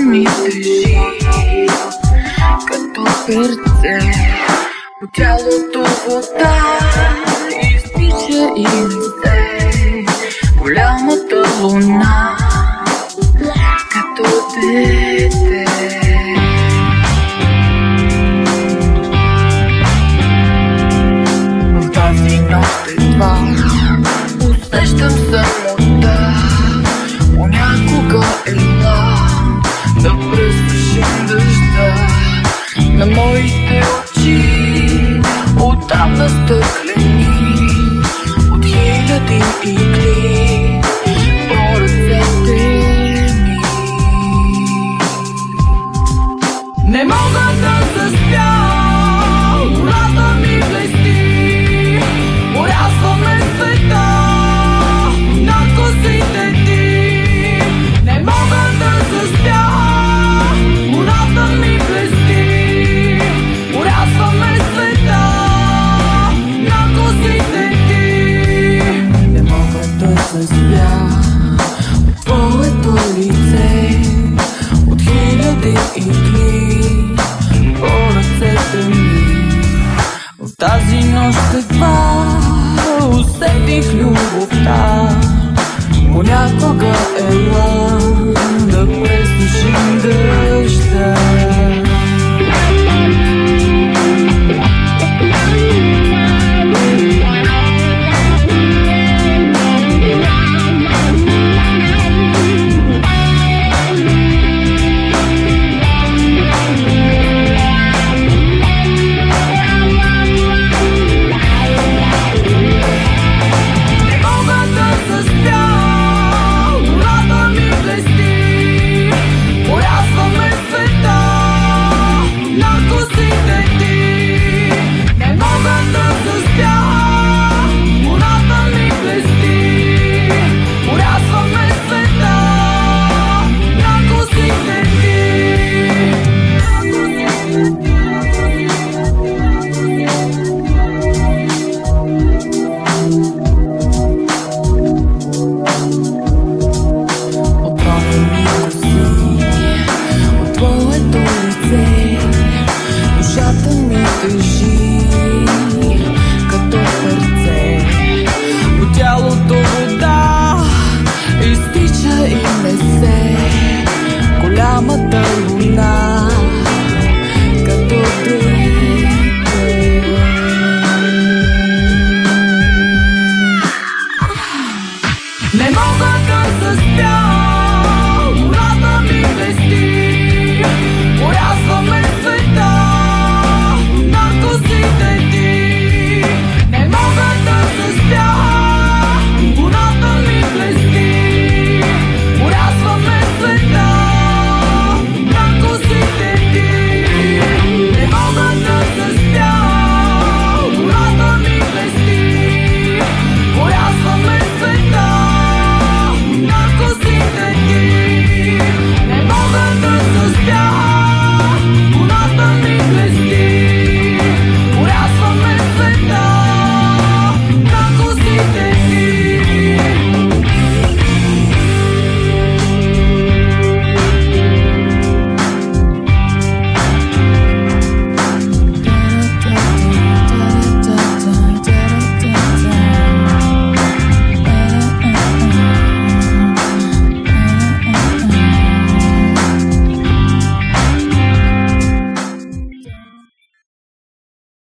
ми тежи Като перце По тялото вода Изтича и ела тази нощ едва усетих любовта. Понякога ела